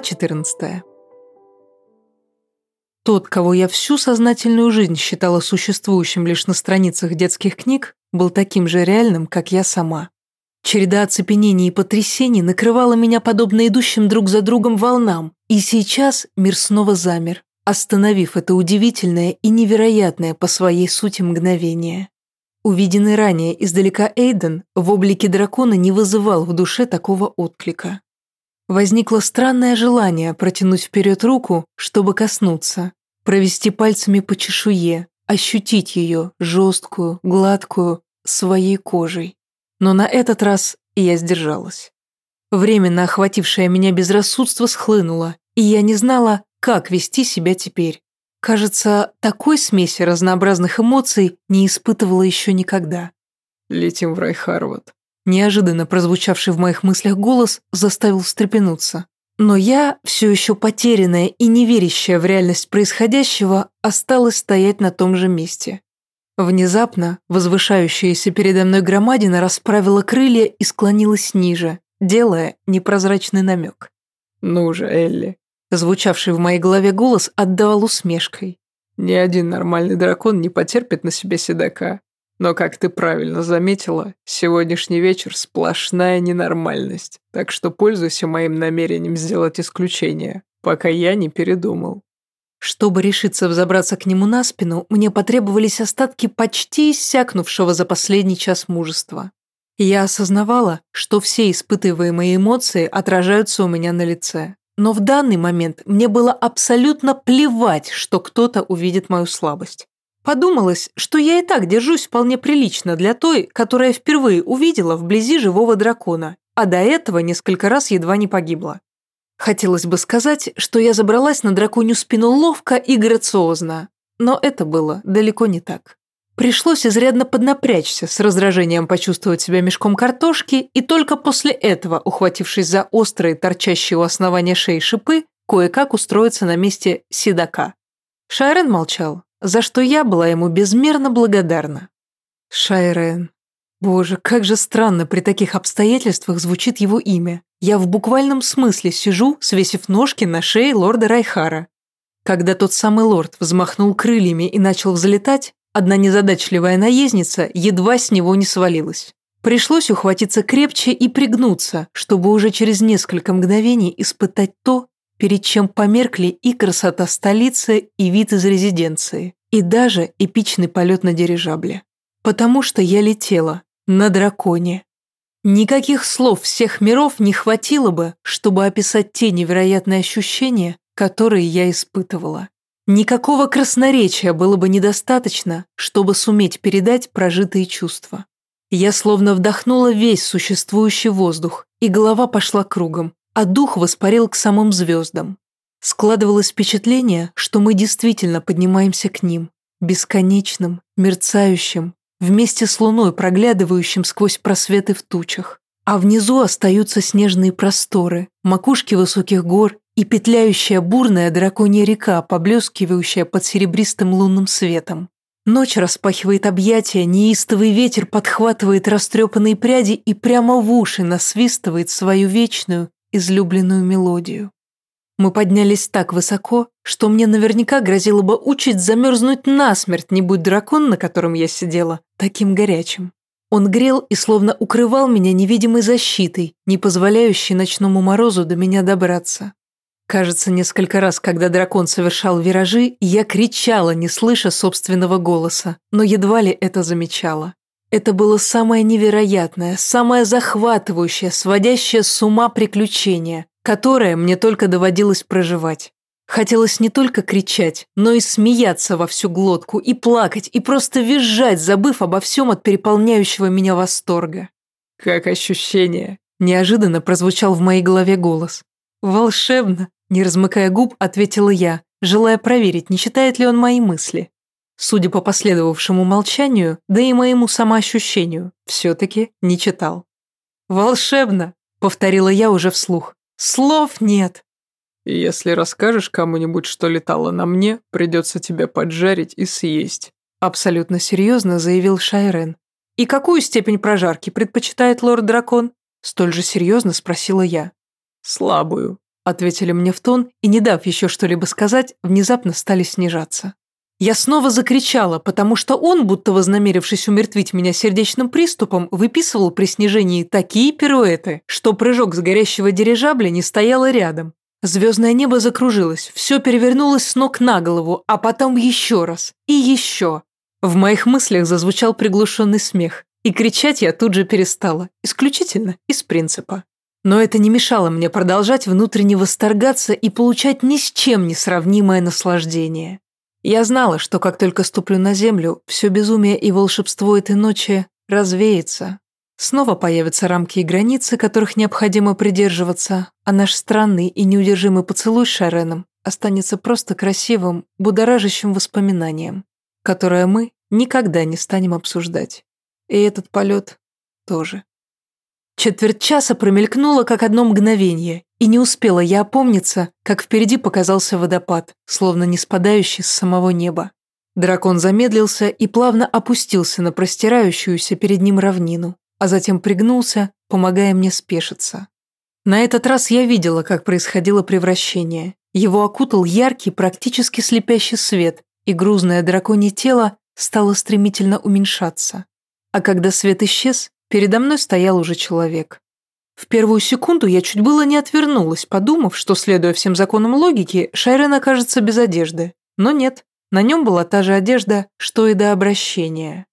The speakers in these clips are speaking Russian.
Глава 14. Тот, кого я всю сознательную жизнь считала существующим лишь на страницах детских книг, был таким же реальным, как я сама. Череда оцепенений и потрясений накрывала меня подобно идущим друг за другом волнам, и сейчас мир снова замер, остановив это удивительное и невероятное по своей сути мгновение. Увиденный ранее издалека Эйден в облике дракона не вызывал в душе такого отклика. Возникло странное желание протянуть вперед руку, чтобы коснуться, провести пальцами по чешуе, ощутить ее, жесткую, гладкую, своей кожей. Но на этот раз я сдержалась. Временно охватившее меня безрассудство схлынуло, и я не знала, как вести себя теперь. Кажется, такой смеси разнообразных эмоций не испытывала еще никогда. «Летим в Райхарват». Неожиданно прозвучавший в моих мыслях голос заставил встрепенуться. Но я, все еще потерянная и не верящая в реальность происходящего, осталась стоять на том же месте. Внезапно возвышающаяся передо мной громадина расправила крылья и склонилась ниже, делая непрозрачный намек. «Ну же, Элли, Звучавший в моей голове голос отдавал усмешкой. «Ни один нормальный дракон не потерпит на себе седока. Но, как ты правильно заметила, сегодняшний вечер сплошная ненормальность, так что пользуйся моим намерением сделать исключение, пока я не передумал». Чтобы решиться взобраться к нему на спину, мне потребовались остатки почти иссякнувшего за последний час мужества. Я осознавала, что все испытываемые эмоции отражаются у меня на лице. Но в данный момент мне было абсолютно плевать, что кто-то увидит мою слабость. Подумалось, что я и так держусь вполне прилично для той, которая впервые увидела вблизи живого дракона, а до этого несколько раз едва не погибла. Хотелось бы сказать, что я забралась на драконью спину ловко и грациозно, но это было далеко не так. Пришлось изрядно поднапрячься, с раздражением почувствовать себя мешком картошки, и только после этого, ухватившись за острые, торчащие у основания шеи шипы, кое-как устроиться на месте седока. Шайрен молчал, за что я была ему безмерно благодарна. Шайрен. Боже, как же странно при таких обстоятельствах звучит его имя. Я в буквальном смысле сижу, свесив ножки на шее лорда Райхара. Когда тот самый лорд взмахнул крыльями и начал взлетать, Одна незадачливая наездница едва с него не свалилась. Пришлось ухватиться крепче и пригнуться, чтобы уже через несколько мгновений испытать то, перед чем померкли и красота столицы, и вид из резиденции, и даже эпичный полет на дирижабле. Потому что я летела на драконе. Никаких слов всех миров не хватило бы, чтобы описать те невероятные ощущения, которые я испытывала. Никакого красноречия было бы недостаточно, чтобы суметь передать прожитые чувства. Я словно вдохнула весь существующий воздух, и голова пошла кругом, а дух воспарил к самым звездам. Складывалось впечатление, что мы действительно поднимаемся к ним, бесконечным, мерцающим, вместе с луной, проглядывающим сквозь просветы в тучах. А внизу остаются снежные просторы, макушки высоких гор и петляющая бурная драконья река, поблескивающая под серебристым лунным светом. Ночь распахивает объятия, неистовый ветер подхватывает растрепанные пряди и прямо в уши насвистывает свою вечную, излюбленную мелодию. Мы поднялись так высоко, что мне наверняка грозило бы учить замерзнуть насмерть, не будь дракон, на котором я сидела, таким горячим. Он грел и словно укрывал меня невидимой защитой, не позволяющей ночному морозу до меня добраться. Кажется, несколько раз, когда дракон совершал виражи, я кричала, не слыша собственного голоса, но едва ли это замечала. Это было самое невероятное, самое захватывающее, сводящее с ума приключение, которое мне только доводилось проживать. Хотелось не только кричать, но и смеяться во всю глотку, и плакать, и просто визжать, забыв обо всем от переполняющего меня восторга. «Как ощущение?» Неожиданно прозвучал в моей голове голос. «Волшебно!» Не размыкая губ, ответила я, желая проверить, не читает ли он мои мысли. Судя по последовавшему молчанию, да и моему самоощущению, все-таки не читал. «Волшебно!» — повторила я уже вслух. «Слов нет!» «Если расскажешь кому-нибудь, что летало на мне, придется тебя поджарить и съесть», — абсолютно серьезно заявил Шайрен. «И какую степень прожарки предпочитает лорд-дракон?» Столь же серьезно спросила я. «Слабую», ответили мне в тон и, не дав еще что-либо сказать, внезапно стали снижаться. Я снова закричала, потому что он, будто вознамерившись умертвить меня сердечным приступом, выписывал при снижении такие пируэты, что прыжок с горящего дирижабля не стояло рядом. Звездное небо закружилось, все перевернулось с ног на голову, а потом еще раз и еще. В моих мыслях зазвучал приглушенный смех, и кричать я тут же перестала, исключительно из принципа. Но это не мешало мне продолжать внутренне восторгаться и получать ни с чем не сравнимое наслаждение. Я знала, что как только ступлю на землю, все безумие и волшебство этой ночи развеется. Снова появятся рамки и границы, которых необходимо придерживаться, а наш странный и неудержимый поцелуй с Шареном останется просто красивым, будоражащим воспоминанием, которое мы никогда не станем обсуждать. И этот полет тоже. Четверть часа промелькнуло, как одно мгновение, и не успела я опомниться, как впереди показался водопад, словно не спадающий с самого неба. Дракон замедлился и плавно опустился на простирающуюся перед ним равнину, а затем пригнулся, помогая мне спешиться. На этот раз я видела, как происходило превращение. Его окутал яркий, практически слепящий свет, и грузное драконье тело стало стремительно уменьшаться. А когда свет исчез, передо мной стоял уже человек. В первую секунду я чуть было не отвернулась, подумав, что, следуя всем законам логики, Шайрен окажется без одежды. Но нет, на нем была та же одежда, что и до обращения.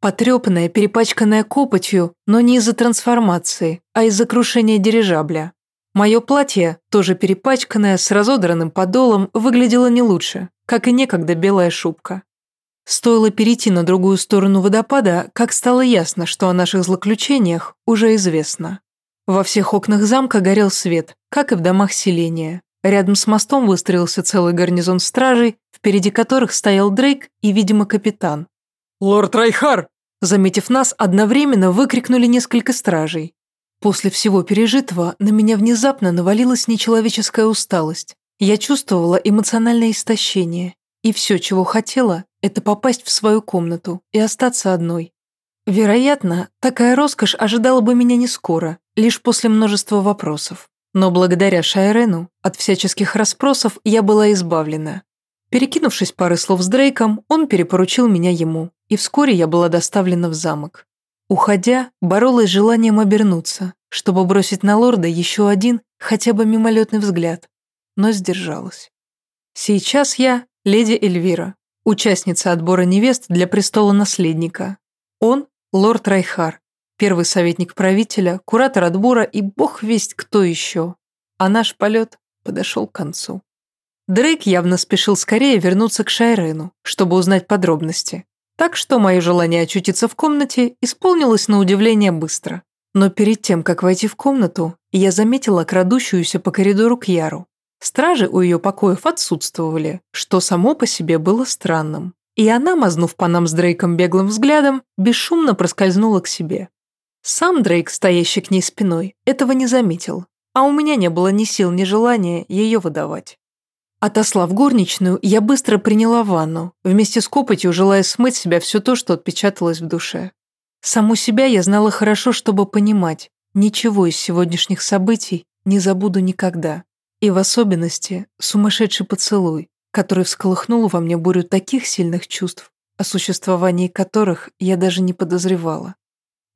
Потрепанная, перепачканная копотью, но не из-за трансформации, а из-за крушения дирижабля. Мое платье, тоже перепачканное, с разодранным подолом, выглядело не лучше, как и некогда белая шубка. Стоило перейти на другую сторону водопада, как стало ясно, что о наших злоключениях уже известно. Во всех окнах замка горел свет, как и в домах селения. Рядом с мостом выстроился целый гарнизон стражей, впереди которых стоял Дрейк и, видимо, капитан. «Лорд Райхар!» Заметив нас, одновременно выкрикнули несколько стражей. После всего пережитого на меня внезапно навалилась нечеловеческая усталость. Я чувствовала эмоциональное истощение, и все, чего хотела, это попасть в свою комнату и остаться одной. Вероятно, такая роскошь ожидала бы меня не скоро, лишь после множества вопросов. Но благодаря Шайрену от всяческих расспросов я была избавлена. Перекинувшись пары слов с Дрейком, он перепоручил меня ему, и вскоре я была доставлена в замок. Уходя, боролась с желанием обернуться, чтобы бросить на лорда еще один, хотя бы мимолетный взгляд, но сдержалась. Сейчас я леди Эльвира, участница отбора невест для престола наследника. Он – лорд Райхар, первый советник правителя, куратор отбора и бог весть кто еще. А наш полет подошел к концу. Дрейк явно спешил скорее вернуться к Шайрену, чтобы узнать подробности. Так что мое желание очутиться в комнате исполнилось на удивление быстро. Но перед тем, как войти в комнату, я заметила крадущуюся по коридору к Яру. Стражи у ее покоев отсутствовали, что само по себе было странным. И она, мазнув по нам с Дрейком беглым взглядом, бесшумно проскользнула к себе. Сам Дрейк, стоящий к ней спиной, этого не заметил, а у меня не было ни сил, ни желания ее выдавать. Отослав горничную, я быстро приняла ванну, вместе с копотью желая смыть себя все то, что отпечаталось в душе. Саму себя я знала хорошо, чтобы понимать, ничего из сегодняшних событий не забуду никогда. И в особенности сумасшедший поцелуй, который всколыхнул во мне бурю таких сильных чувств, о существовании которых я даже не подозревала.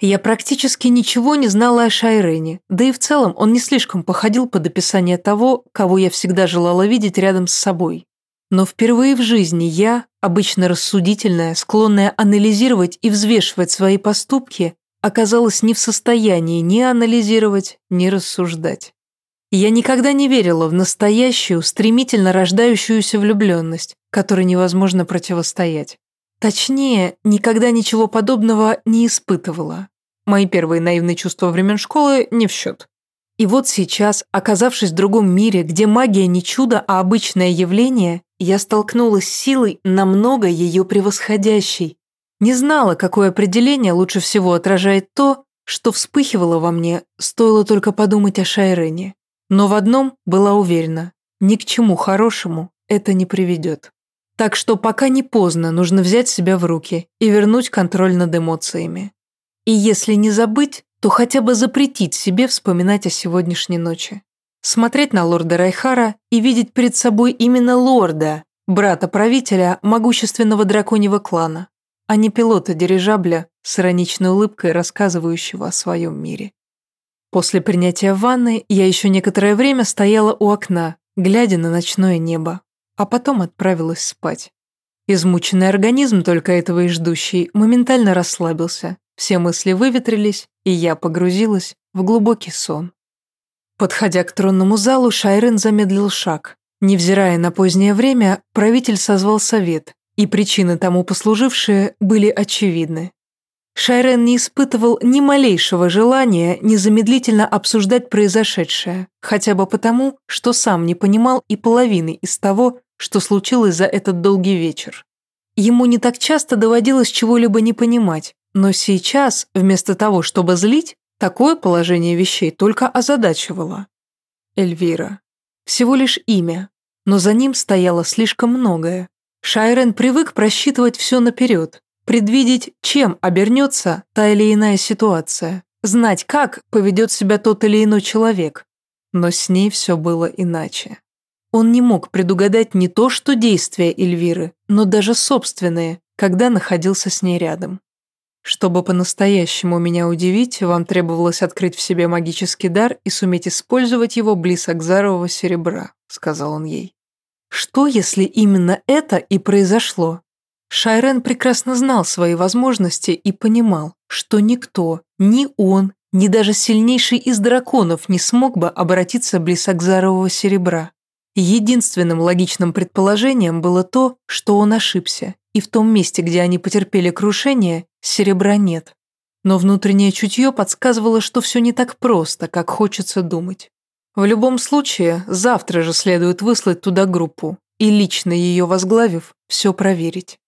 Я практически ничего не знала о Шайрене, да и в целом он не слишком походил под описание того, кого я всегда желала видеть рядом с собой. Но впервые в жизни я, обычно рассудительная, склонная анализировать и взвешивать свои поступки, оказалась не в состоянии ни анализировать, ни рассуждать. Я никогда не верила в настоящую, стремительно рождающуюся влюбленность, которой невозможно противостоять. Точнее, никогда ничего подобного не испытывала. Мои первые наивные чувства времен школы не в счет. И вот сейчас, оказавшись в другом мире, где магия не чудо, а обычное явление, я столкнулась с силой, намного ее превосходящей. Не знала, какое определение лучше всего отражает то, что вспыхивало во мне, стоило только подумать о Шайрене. Но в одном была уверена, ни к чему хорошему это не приведет. Так что пока не поздно, нужно взять себя в руки и вернуть контроль над эмоциями. И если не забыть, то хотя бы запретить себе вспоминать о сегодняшней ночи. Смотреть на лорда Райхара и видеть перед собой именно лорда, брата правителя могущественного драконьего клана, а не пилота дирижабля с ироничной улыбкой, рассказывающего о своем мире. После принятия ванны я еще некоторое время стояла у окна, глядя на ночное небо, а потом отправилась спать. Измученный организм, только этого и ждущий, моментально расслабился, все мысли выветрились, и я погрузилась в глубокий сон. Подходя к тронному залу, Шайрен замедлил шаг. Невзирая на позднее время, правитель созвал совет, и причины тому послужившие были очевидны. Шайрен не испытывал ни малейшего желания незамедлительно обсуждать произошедшее, хотя бы потому, что сам не понимал и половины из того, что случилось за этот долгий вечер. Ему не так часто доводилось чего-либо не понимать, но сейчас, вместо того, чтобы злить, Такое положение вещей только озадачивало. Эльвира. Всего лишь имя, но за ним стояло слишком многое. Шайрен привык просчитывать все наперед, предвидеть, чем обернется та или иная ситуация, знать, как поведет себя тот или иной человек. Но с ней все было иначе. Он не мог предугадать не то, что действия Эльвиры, но даже собственные, когда находился с ней рядом. Чтобы по-настоящему меня удивить, вам требовалось открыть в себе магический дар и суметь использовать его близ Акзарового серебра», — сказал он ей. Что, если именно это и произошло? Шайрен прекрасно знал свои возможности и понимал, что никто, ни он, ни даже сильнейший из драконов не смог бы обратиться близ Акзарового серебра. Единственным логичным предположением было то, что он ошибся, и в том месте, где они потерпели крушение, серебра нет. Но внутреннее чутье подсказывало, что все не так просто, как хочется думать. В любом случае, завтра же следует выслать туда группу и, лично ее возглавив, все проверить.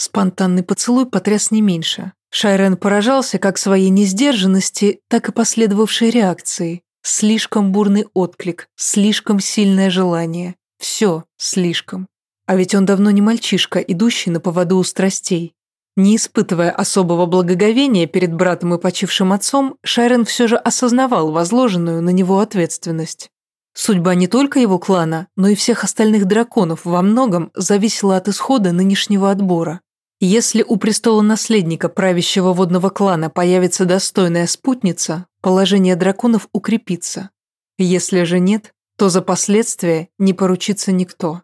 Спонтанный поцелуй потряс не меньше. Шайрен поражался как своей несдержанности, так и последовавшей реакции. Слишком бурный отклик, слишком сильное желание. Все слишком. А ведь он давно не мальчишка, идущий на поводу у страстей. Не испытывая особого благоговения перед братом и почившим отцом, Шайрен все же осознавал возложенную на него ответственность. Судьба не только его клана, но и всех остальных драконов во многом зависела от исхода нынешнего отбора. Если у престола наследника правящего водного клана появится достойная спутница, положение драконов укрепится. Если же нет, то за последствия не поручится никто.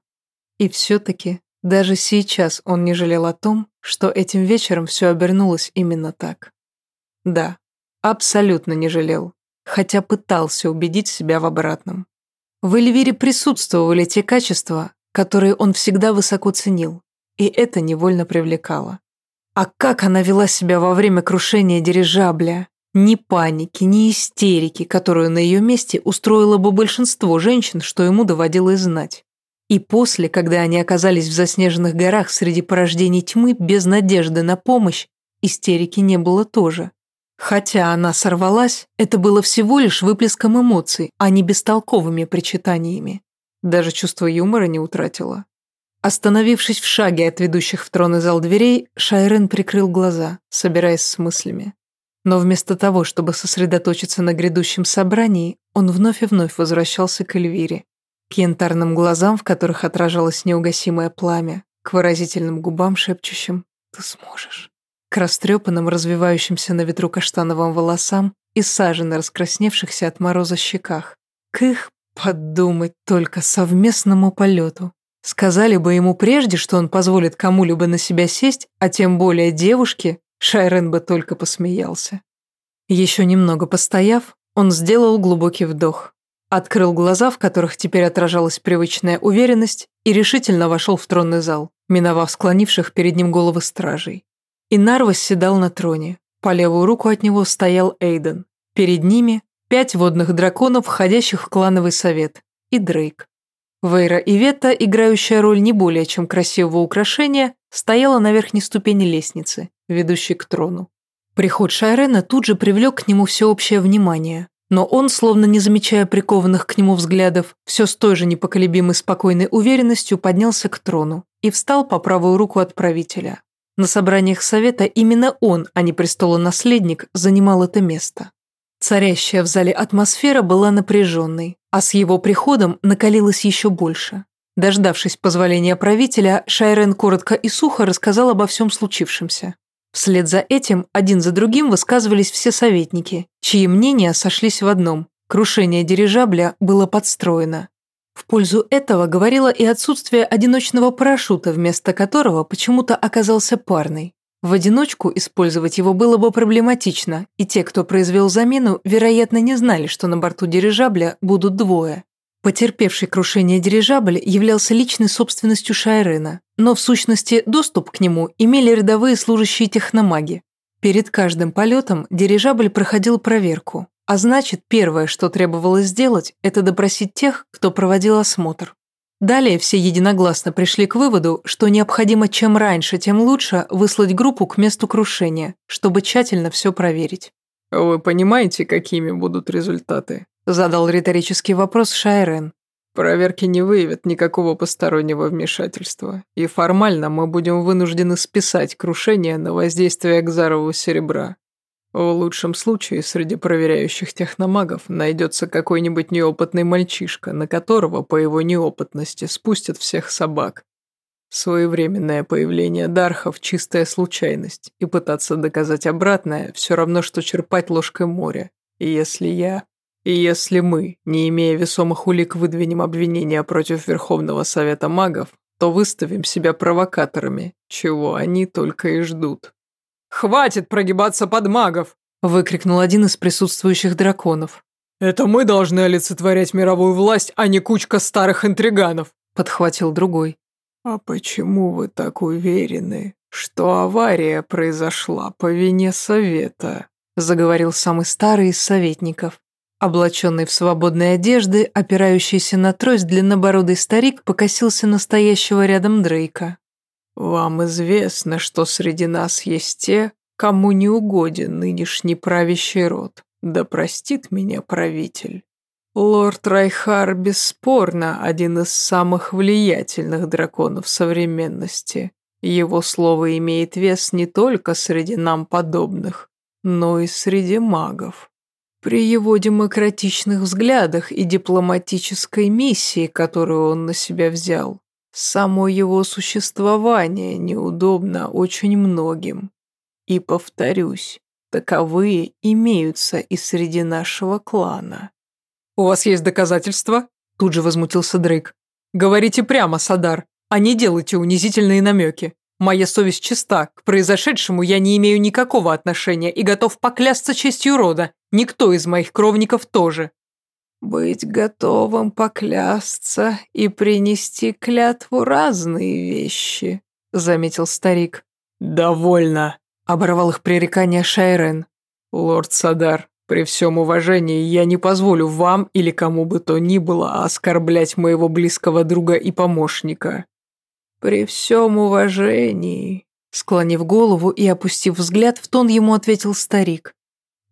И все-таки даже сейчас он не жалел о том, что этим вечером все обернулось именно так. Да, абсолютно не жалел, хотя пытался убедить себя в обратном. В Эльвире присутствовали те качества, которые он всегда высоко ценил, и это невольно привлекало. А как она вела себя во время крушения дирижабля? Ни паники, ни истерики, которую на ее месте устроило бы большинство женщин, что ему доводилось знать. И после, когда они оказались в заснеженных горах среди порождений тьмы без надежды на помощь, истерики не было тоже. Хотя она сорвалась, это было всего лишь выплеском эмоций, а не бестолковыми причитаниями. Даже чувство юмора не утратила. Остановившись в шаге от ведущих в тронный зал дверей, Шайрен прикрыл глаза, собираясь с мыслями. Но вместо того, чтобы сосредоточиться на грядущем собрании, он вновь и вновь возвращался к Эльвире, к янтарным глазам, в которых отражалось неугасимое пламя, к выразительным губам, шепчущим «Ты сможешь», к растрепанным, развивающимся на ветру каштановым волосам и саженно раскрасневшихся от мороза щеках, к их, подумать только, совместному полету. Сказали бы ему прежде, что он позволит кому-либо на себя сесть, а тем более девушке, Шайрен бы только посмеялся. Еще немного постояв, он сделал глубокий вдох. Открыл глаза, в которых теперь отражалась привычная уверенность, и решительно вошел в тронный зал, миновав склонивших перед ним головы стражей. Инар восседал на троне. По левую руку от него стоял Эйден. Перед ними пять водных драконов, входящих в клановый совет, и Дрейк. Вейра и Ветта, играющая роль не более чем красивого украшения, стояла на верхней ступени лестницы, ведущей к трону. Приход Шайрена тут же привлек к нему всеобщее внимание, но он, словно не замечая прикованных к нему взглядов, все с той же непоколебимой спокойной уверенностью поднялся к трону и встал по правую руку от правителя. На собраниях совета именно он, а не престолонаследник, занимал это место. Царящая в зале атмосфера была напряженной, а с его приходом накалилось еще больше. Дождавшись позволения правителя, Шайрен коротко и сухо рассказал обо всем случившемся. Вслед за этим один за другим высказывались все советники, чьи мнения сошлись в одном – крушение дирижабля было подстроено. В пользу этого говорило и отсутствие одиночного парашюта, вместо которого почему-то оказался парный. В одиночку использовать его было бы проблематично, и те, кто произвел замену, вероятно, не знали, что на борту дирижабля будут двое. Потерпевший крушение дирижабль являлся личной собственностью Шайрена, но в сущности доступ к нему имели рядовые служащие техномаги. Перед каждым полетом дирижабль проходил проверку, а значит, первое, что требовалось сделать, это допросить тех, кто проводил осмотр. Далее все единогласно пришли к выводу, что необходимо чем раньше, тем лучше выслать группу к месту крушения, чтобы тщательно все проверить. «Вы понимаете, какими будут результаты?» Задал риторический вопрос Шайрен. Проверки не выявят никакого постороннего вмешательства, и формально мы будем вынуждены списать крушение на воздействие Экзарового серебра. В лучшем случае среди проверяющих техномагов найдется какой-нибудь неопытный мальчишка, на которого по его неопытности спустят всех собак. Своевременное появление Дархов – чистая случайность, и пытаться доказать обратное – все равно, что черпать ложкой моря. И если я и если мы, не имея весомых улик, выдвинем обвинения против Верховного Совета Магов, то выставим себя провокаторами, чего они только и ждут. «Хватит прогибаться под магов!» – выкрикнул один из присутствующих драконов. «Это мы должны олицетворять мировую власть, а не кучка старых интриганов!» – подхватил другой. «А почему вы так уверены, что авария произошла по вине Совета?» – заговорил самый старый из советников. Облаченный в свободные одежды, опирающийся на трость длиннобородый старик покосился настоящего рядом Дрейка. «Вам известно, что среди нас есть те, кому не угоден нынешний правящий род. Да простит меня правитель. Лорд Райхар бесспорно один из самых влиятельных драконов современности. Его слово имеет вес не только среди нам подобных, но и среди магов. При его демократичных взглядах и дипломатической миссии, которую он на себя взял, само его существование неудобно очень многим. И повторюсь, таковые имеются и среди нашего клана. «У вас есть доказательства?» Тут же возмутился Дрейк. «Говорите прямо, Садар, а не делайте унизительные намеки. Моя совесть чиста, к произошедшему я не имею никакого отношения и готов поклясться честью рода. Никто из моих кровников тоже». «Быть готовым поклясться и принести клятву разные вещи», — заметил старик. «Довольно», — оборвал их пререкание Шайрен. «Лорд Садар, при всем уважении я не позволю вам или кому бы то ни было оскорблять моего близкого друга и помощника. «При всем уважении», — склонив голову и опустив взгляд, в тон ему ответил старик.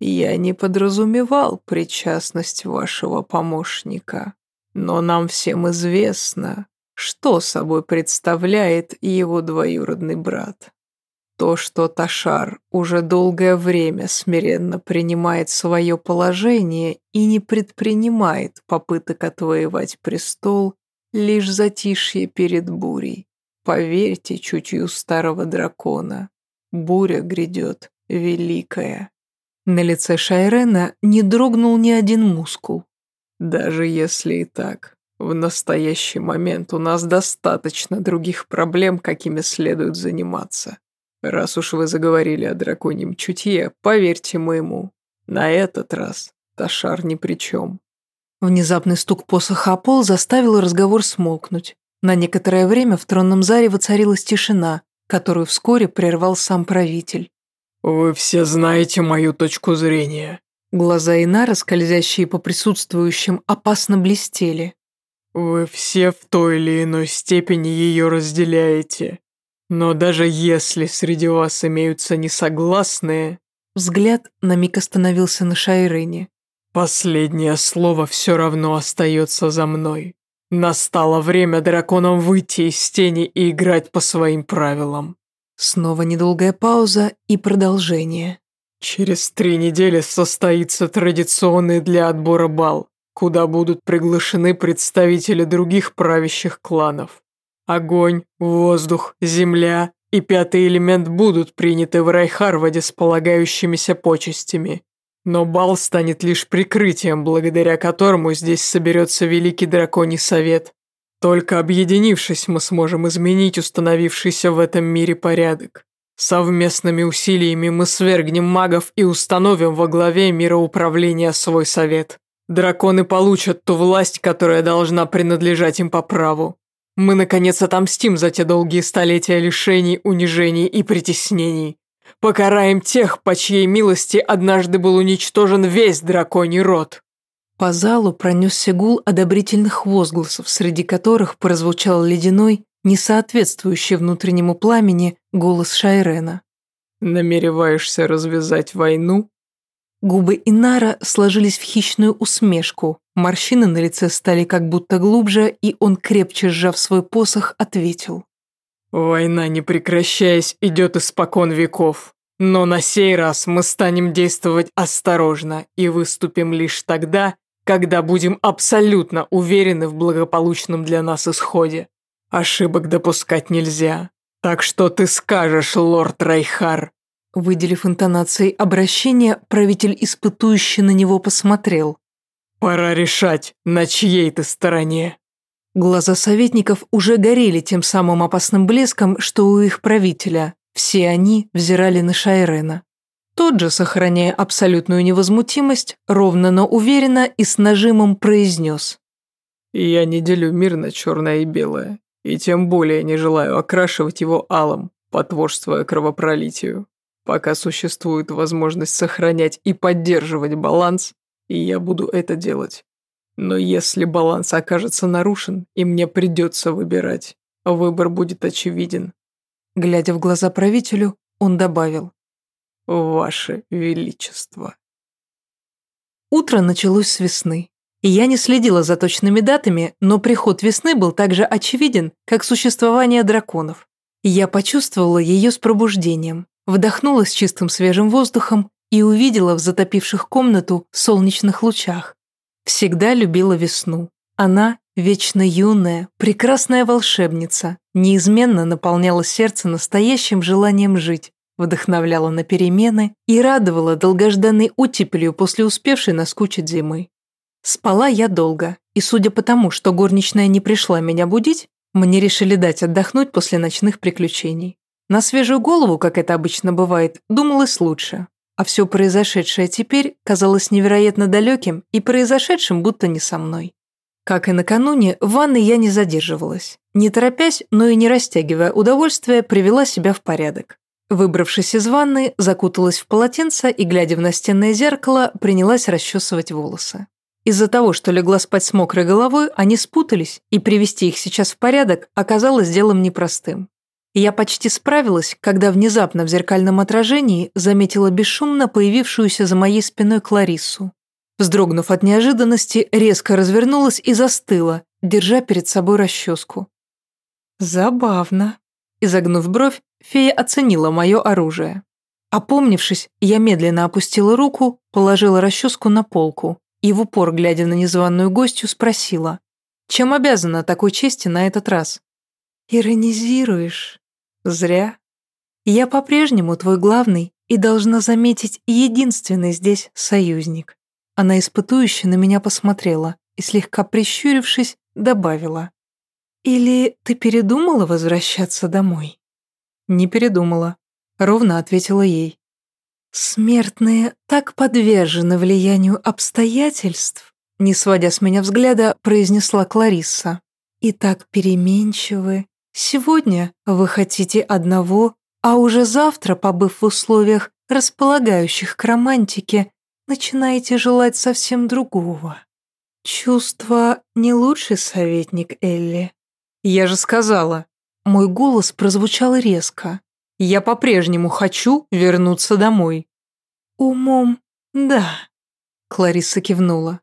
«Я не подразумевал причастность вашего помощника, но нам всем известно, что собой представляет его двоюродный брат. То, что Ташар уже долгое время смиренно принимает свое положение и не предпринимает попыток отвоевать престол, лишь затишье перед бурей. Поверьте чутью старого дракона, буря грядет великая. На лице Шайрена не дрогнул ни один мускул. Даже если и так, в настоящий момент у нас достаточно других проблем, какими следует заниматься. Раз уж вы заговорили о драконьем чутье, поверьте моему, на этот раз Ташар ни при чем. Внезапный стук посоха о пол заставил разговор смолкнуть. На некоторое время в тронном зале воцарилась тишина, которую вскоре прервал сам правитель. «Вы все знаете мою точку зрения». Глаза Инара, скользящие по присутствующим, опасно блестели. «Вы все в той или иной степени ее разделяете. Но даже если среди вас имеются несогласные...» Взгляд на миг остановился на Шайрене. «Последнее слово все равно остается за мной. Настало время драконам выйти из тени и играть по своим правилам. Снова недолгая пауза и продолжение. Через три недели состоится традиционный для отбора бал. куда будут приглашены представители других правящих кланов. Огонь, воздух, земля и пятый элемент будут приняты в Райхарваде с полагающимися почестями. Но бал станет лишь прикрытием, благодаря которому здесь соберется Великий Драконий Совет. Только объединившись, мы сможем изменить установившийся в этом мире порядок. Совместными усилиями мы свергнем магов и установим во главе мироуправления свой совет. Драконы получат ту власть, которая должна принадлежать им по праву. Мы, наконец, отомстим за те долгие столетия лишений, унижений и притеснений. Покараем тех, по чьей милости однажды был уничтожен весь драконий род». По залу пронесся гул одобрительных возгласов, среди которых прозвучал ледяной, несоответствующий внутреннему пламени, голос Шайрена. «Намереваешься развязать войну?» Губы Инара сложились в хищную усмешку, морщины на лице стали как будто глубже, и он, крепче сжав свой посох, ответил. «Война, не прекращаясь, идет испокон веков. Но на сей раз мы станем действовать осторожно и выступим лишь тогда, когда будем абсолютно уверены в благополучном для нас исходе. Ошибок допускать нельзя. Так что ты скажешь, лорд Райхар?» Выделив интонацией обращения, правитель испытующе на него посмотрел. «Пора решать, на чьей ты стороне». Глаза советников уже горели тем самым опасным блеском, что у их правителя. Все они взирали на Шайрена. Тот же, сохраняя абсолютную невозмутимость, ровно, но уверенно и с нажимом произнес. «Я не делю мир на черное и белое, и тем более не желаю окрашивать его алым, потворствуя кровопролитию. Пока существует возможность сохранять и поддерживать баланс, и я буду это делать. Но если баланс окажется нарушен, и мне придется выбирать, выбор будет очевиден. Глядя в глаза правителю, он добавил. «Ваше Величество». Утро началось с весны. И я не следила за точными датами, но приход весны был так же очевиден, как существование драконов. Я почувствовала ее с пробуждением, вдохнула с чистым свежим воздухом и увидела в затопивших комнату солнечных лучах. Всегда любила весну. Она, вечно юная, прекрасная волшебница, неизменно наполняла сердце настоящим желанием жить, вдохновляла на перемены и радовала долгожданной оттепелью после успевшей наскучить зимы. Спала я долго, и судя по тому, что горничная не пришла меня будить, мне решили дать отдохнуть после ночных приключений. На свежую голову, как это обычно бывает, думалось лучше, а все произошедшее теперь казалось невероятно далеким и произошедшим будто не со мной. Как и накануне, в ванной я не задерживалась. Не торопясь, но и не растягивая удовольствие, привела себя в порядок. Выбравшись из ванны, закуталась в полотенце и, глядя в настенное зеркало, принялась расчесывать волосы. Из-за того, что легла спать с мокрой головой, они спутались, и привести их сейчас в порядок оказалось делом непростым. Я почти справилась, когда внезапно в зеркальном отражении заметила бесшумно появившуюся за моей спиной Клариссу. Вздрогнув от неожиданности, резко развернулась и застыла, держа перед собой расческу. Забавно. Изогнув бровь, фея оценила мое оружие. Опомнившись, я медленно опустила руку, положила расческу на полку и в упор, глядя на незваную гостью, спросила, чем обязана такой чести на этот раз? «Иронизируешь?» Зря. Я по-прежнему твой главный и должна заметить единственный здесь союзник. Она испытующе на меня посмотрела и, слегка прищурившись, добавила. «Или ты передумала возвращаться домой?» «Не передумала», — ровно ответила ей. «Смертные так подвержены влиянию обстоятельств», не сводя с меня взгляда, произнесла Кларисса. «И так переменчивы, Сегодня вы хотите одного, а уже завтра, побыв в условиях, располагающих к романтике, начинаете желать совсем другого. Чувство не лучший советник Элли. Я же сказала. Мой голос прозвучал резко. Я по-прежнему хочу вернуться домой. Умом, да. Клариса кивнула.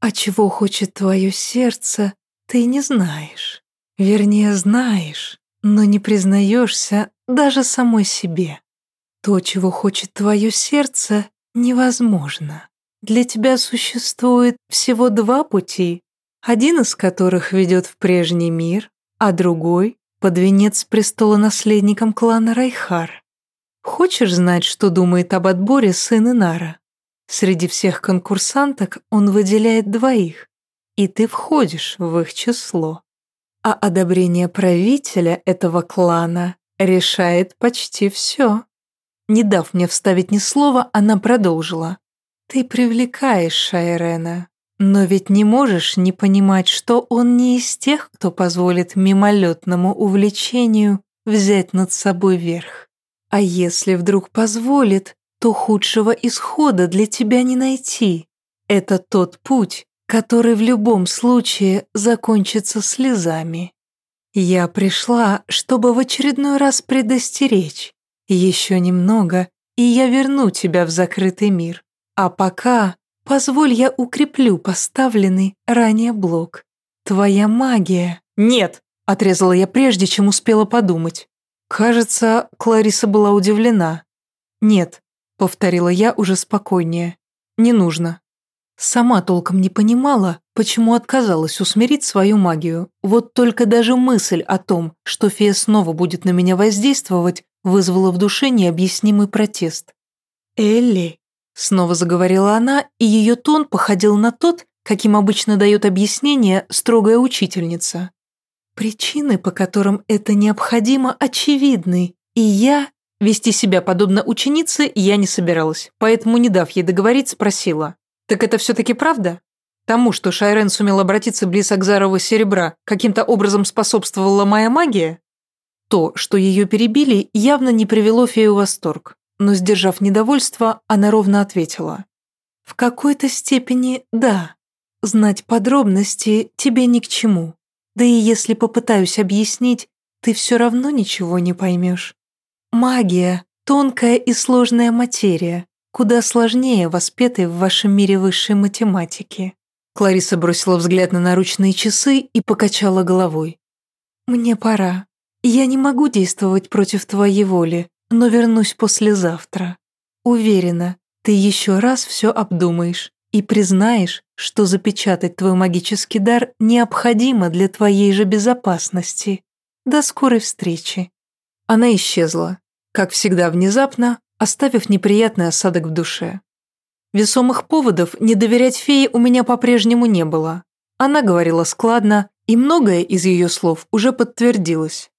А чего хочет твое сердце, ты не знаешь. Вернее, знаешь, но не признаешься даже самой себе. То, чего хочет твое сердце, невозможно. Для тебя существует всего два пути, один из которых ведет в прежний мир, а другой — под венец престола наследником клана Райхар. Хочешь знать, что думает об отборе сын Инара? Среди всех конкурсанток он выделяет двоих, и ты входишь в их число. А одобрение правителя этого клана решает почти все. Не дав мне вставить ни слова, она продолжила. «Ты привлекаешь Шайрена, но ведь не можешь не понимать, что он не из тех, кто позволит мимолетному увлечению взять над собой верх. А если вдруг позволит, то худшего исхода для тебя не найти. Это тот путь, который в любом случае закончится слезами. Я пришла, чтобы в очередной раз предостеречь. Еще немного, и я верну тебя в закрытый мир. А пока позволь я укреплю поставленный ранее блок. Твоя магия... Нет, отрезала я прежде, чем успела подумать. Кажется, Клариса была удивлена. «Нет», — повторила я уже спокойнее, — «не нужно». Сама толком не понимала, почему отказалась усмирить свою магию. Вот только даже мысль о том, что фея снова будет на меня воздействовать, вызвала в душе необъяснимый протест. «Элли», — снова заговорила она, и ее тон походил на тот, каким обычно дает объяснение строгая учительница. Причины, по которым это необходимо, очевидны, и я... Вести себя подобно ученице я не собиралась, поэтому, не дав ей договорить, спросила. «Так это все-таки правда? Тому, что Шайрен сумел обратиться близ Акзарова серебра, каким-то образом способствовала моя магия?» То, что ее перебили, явно не привело фею в восторг, но, сдержав недовольство, она ровно ответила. «В какой-то степени да. Знать подробности тебе ни к чему. Да и если попытаюсь объяснить, ты все равно ничего не поймешь. Магия – тонкая и сложная материя, куда сложнее воспетой в вашем мире высшей математики. Клариса бросила взгляд на наручные часы и покачала головой. «Мне пора. Я не могу действовать против твоей воли, но вернусь послезавтра. Уверена, ты еще раз все обдумаешь и признаешь, что запечатать твой магический дар необходимо для твоей же безопасности. До скорой встречи». Она исчезла, как всегда внезапно, оставив неприятный осадок в душе. Весомых поводов не доверять фее у меня по-прежнему не было. Она говорила складно, и многое из ее слов уже подтвердилось.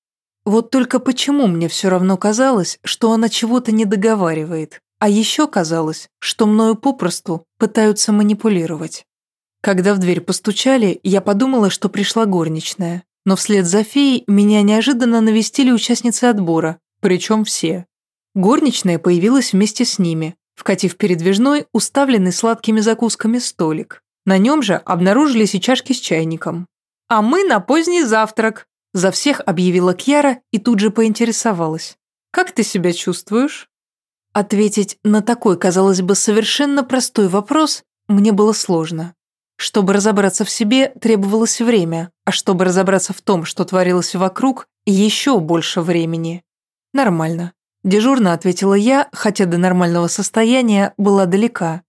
Вот только почему мне все равно казалось, что она чего-то не договаривает, а еще казалось, что мною попросту пытаются манипулировать. Когда в дверь постучали, я подумала, что пришла горничная, но вслед за феей меня неожиданно навестили участницы отбора, причем все. Горничная появилась вместе с ними, вкатив передвижной, уставленный сладкими закусками столик. На нем же обнаружились и чашки с чайником. «А мы на поздний завтрак», – за всех объявила Кьяра и тут же поинтересовалась. «Как ты себя чувствуешь?» Ответить на такой, казалось бы, совершенно простой вопрос мне было сложно. Чтобы разобраться в себе, требовалось время, а чтобы разобраться в том, что творилось вокруг, еще больше времени. Нормально. Дежурно ответила я, хотя до нормального состояния была далека.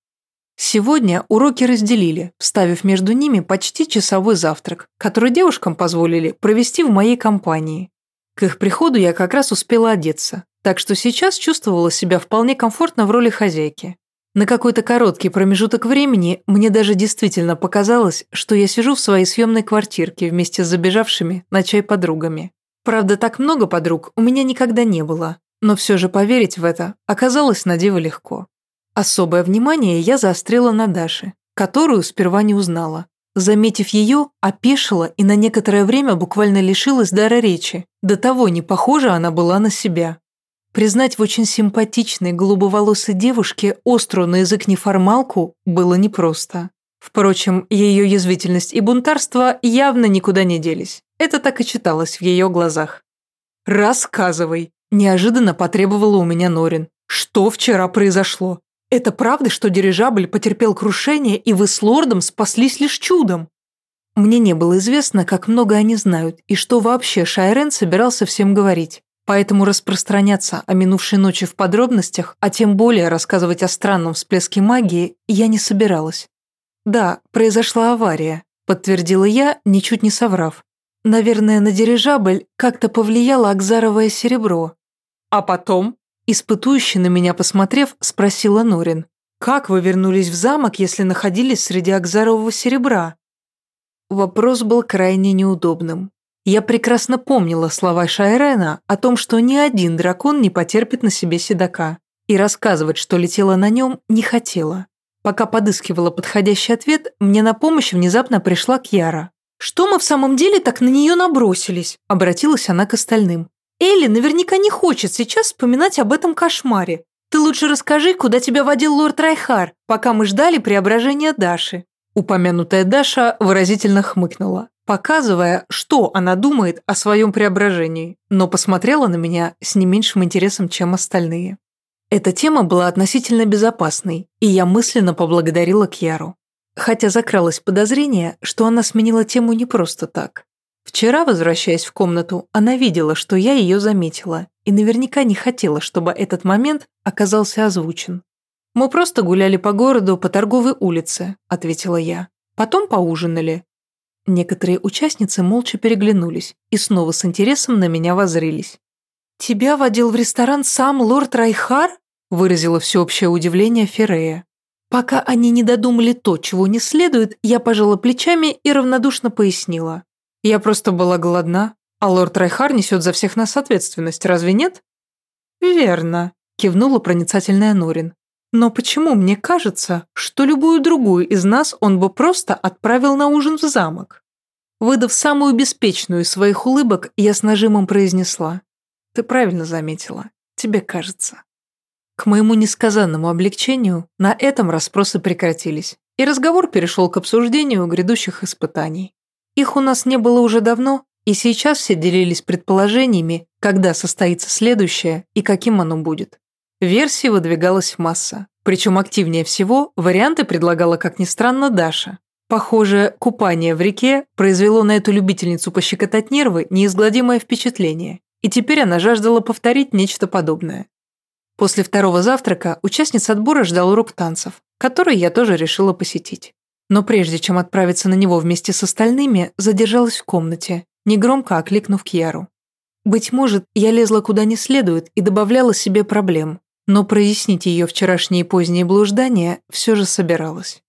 Сегодня уроки разделили, вставив между ними почти часовой завтрак, который девушкам позволили провести в моей компании. К их приходу я как раз успела одеться, так что сейчас чувствовала себя вполне комфортно в роли хозяйки. На какой-то короткий промежуток времени мне даже действительно показалось, что я сижу в своей съемной квартирке вместе с забежавшими на чай подругами. Правда, так много подруг у меня никогда не было, но все же поверить в это оказалось на диво легко. Особое внимание я заострила на Даше, которую сперва не узнала. Заметив ее, опешила и на некоторое время буквально лишилась дара речи. До того не похожа она была на себя. Признать в очень симпатичной голубоволосой девушке острую на язык неформалку было непросто. Впрочем, ее язвительность и бунтарство явно никуда не делись. Это так и читалось в ее глазах. «Рассказывай», – неожиданно потребовала у меня Норин. «Что вчера произошло? Это правда, что дирижабль потерпел крушение, и вы с лордом спаслись лишь чудом?» Мне не было известно, как много они знают, и что вообще Шайрен собирался всем говорить. Поэтому распространяться о минувшей ночи в подробностях, а тем более рассказывать о странном всплеске магии, я не собиралась. Да, произошла авария, подтвердила я, ничуть не соврав. Наверное, на дирижабль как-то повлияло акзаровое серебро. А потом, испытующе на меня посмотрев, спросила Норин. «Как вы вернулись в замок, если находились среди акзарового серебра?» Вопрос был крайне неудобным. Я прекрасно помнила слова Шайрена о том, что ни один дракон не потерпит на себе седока, и рассказывать, что летела на нем, не хотела. Пока подыскивала подходящий ответ, мне на помощь внезапно пришла Кьяра. «Что мы в самом деле так на нее набросились?» – обратилась она к остальным. «Элли наверняка не хочет сейчас вспоминать об этом кошмаре. Ты лучше расскажи, куда тебя водил лорд Райхар, пока мы ждали преображения Даши». Упомянутая Даша выразительно хмыкнула, показывая, что она думает о своем преображении, но посмотрела на меня с не меньшим интересом, чем остальные. Эта тема была относительно безопасной, и я мысленно поблагодарила Кьяру. Хотя закралось подозрение, что она сменила тему не просто так. Вчера, возвращаясь в комнату, она видела, что я ее заметила, и наверняка не хотела, чтобы этот момент оказался озвучен. «Мы просто гуляли по городу, по торговой улице», – ответила я. «Потом поужинали». Некоторые участницы молча переглянулись и снова с интересом на меня возрились. «Тебя водил в ресторан сам лорд Райхар?» – выразила всеобщее удивление Феррея. Пока они не додумали то, чего не следует, я пожала плечами и равнодушно пояснила. Я просто была голодна, а лорд Райхар несет за всех нас ответственность, разве нет? Верно, кивнула проницательная Норин. Но почему мне кажется, что любую другую из нас он бы просто отправил на ужин в замок? Выдав самую беспечную из своих улыбок, я с нажимом произнесла. Ты правильно заметила. Тебе кажется. К моему несказанному облегчению на этом расспросы прекратились, и разговор перешел к обсуждению грядущих испытаний. Их у нас не было уже давно, и сейчас все делились предположениями, когда состоится следующее и каким оно будет. Версий выдвигалась масса. Причем активнее всего варианты предлагала, как ни странно, Даша. Похоже, купание в реке произвело на эту любительницу пощекотать нервы неизгладимое впечатление, и теперь она жаждала повторить нечто подобное. После второго завтрака участниц отбора ждал урок танцев, который я тоже решила посетить. Но прежде чем отправиться на него вместе с остальными, задержалась в комнате, негромко окликнув Кьяру. Быть может, я лезла куда не следует и добавляла себе проблем, но прояснить ее вчерашние поздние блуждания все же собиралась.